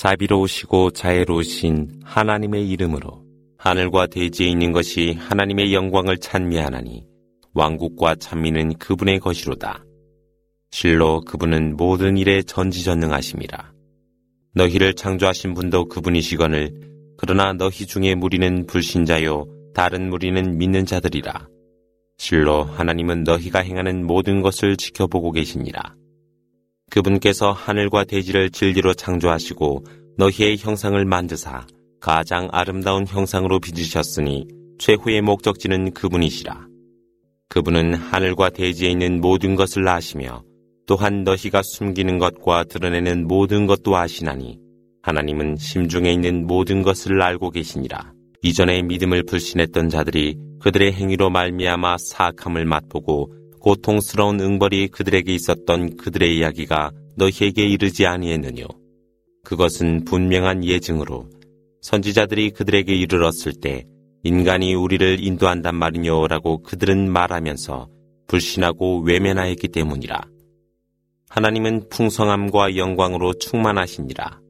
자비로우시고 자애로우신 하나님의 이름으로 하늘과 대지에 있는 것이 하나님의 영광을 찬미하나니 왕국과 찬미는 그분의 것이로다. 실로 그분은 모든 일에 전지전능하심이라. 너희를 창조하신 분도 그분이시거늘 그러나 너희 중에 무리는 불신자요 다른 무리는 믿는 자들이라. 실로 하나님은 너희가 행하는 모든 것을 지켜보고 계시니라. 그분께서 하늘과 대지를 진리로 창조하시고 너희의 형상을 만드사 가장 아름다운 형상으로 빚으셨으니 최후의 목적지는 그분이시라. 그분은 하늘과 대지에 있는 모든 것을 아시며 또한 너희가 숨기는 것과 드러내는 모든 것도 아시나니 하나님은 심중에 있는 모든 것을 알고 계시니라. 이전에 믿음을 불신했던 자들이 그들의 행위로 말미암아 사악함을 맛보고 고통스러운 응벌이 그들에게 있었던 그들의 이야기가 너희에게 이르지 아니했느뇨. 그것은 분명한 예증으로 선지자들이 그들에게 이르렀을 때 인간이 우리를 인도한단 말이뇨라고 그들은 말하면서 불신하고 외면하였기 때문이라. 하나님은 풍성함과 영광으로 충만하시니라.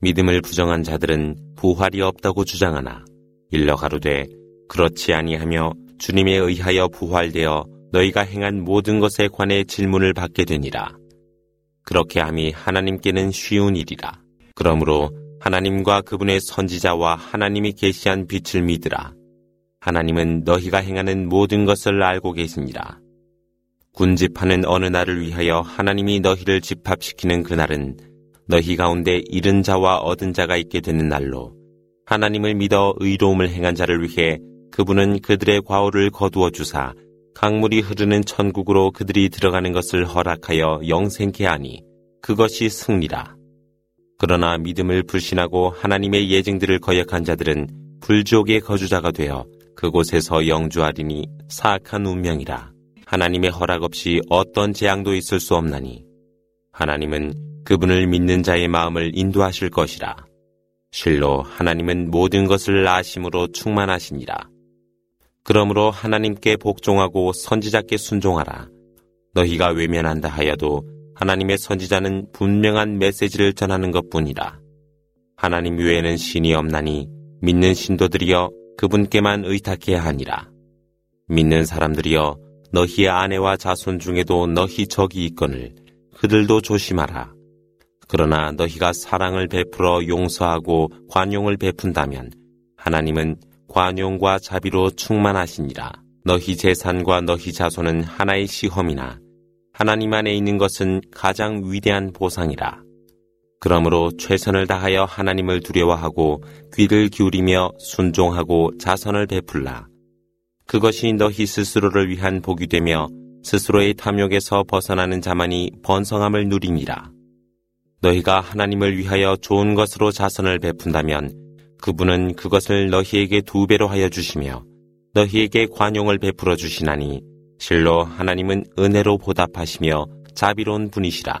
믿음을 부정한 자들은 부활이 없다고 주장하나 일러 가로되 그렇지 아니하며 주님에 의하여 부활되어 너희가 행한 모든 것에 관해 질문을 받게 되니라. 그렇게 함이 하나님께는 쉬운 일이라. 그러므로 하나님과 그분의 선지자와 하나님이 계시한 빛을 믿으라. 하나님은 너희가 행하는 모든 것을 알고 계시니라. 군집하는 어느 날을 위하여 하나님이 너희를 집합시키는 그날은 너희 가운데 잃은 자와 얻은 자가 있게 되는 날로 하나님을 믿어 의로움을 행한 자를 위해 그분은 그들의 과오를 거두어 주사 강물이 흐르는 천국으로 그들이 들어가는 것을 허락하여 영생케 하니 그것이 승리라. 그러나 믿음을 불신하고 하나님의 예증들을 거역한 자들은 불지옥의 거주자가 되어 그곳에서 영주하리니 사악한 운명이라. 하나님의 허락 없이 어떤 재앙도 있을 수 없나니 하나님은 그분을 믿는 자의 마음을 인도하실 것이라. 실로 하나님은 모든 것을 아심으로 충만하시니라. 그러므로 하나님께 복종하고 선지자께 순종하라. 너희가 외면한다 하여도 하나님의 선지자는 분명한 메시지를 전하는 것 뿐이라. 하나님 외에는 신이 없나니 믿는 신도들이여 그분께만 의탁해야 하니라. 믿는 사람들이여 너희의 아내와 자손 중에도 너희 적이 있거늘 그들도 조심하라. 그러나 너희가 사랑을 베풀어 용서하고 관용을 베푼다면 하나님은 관용과 자비로 충만하시니라. 너희 재산과 너희 자손은 하나의 시험이나 하나님 안에 있는 것은 가장 위대한 보상이라. 그러므로 최선을 다하여 하나님을 두려워하고 귀를 기울이며 순종하고 자선을 베풀라. 그것이 너희 스스로를 위한 복이 되며 스스로의 탐욕에서 벗어나는 자만이 번성함을 누리니라. 너희가 하나님을 위하여 좋은 것으로 자선을 베푼다면 그분은 그것을 너희에게 두 배로 하여 주시며 너희에게 관용을 베풀어 주시나니 실로 하나님은 은혜로 보답하시며 자비로운 분이시라.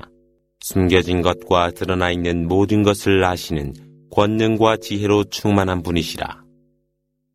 숨겨진 것과 드러나 있는 모든 것을 아시는 권능과 지혜로 충만한 분이시라.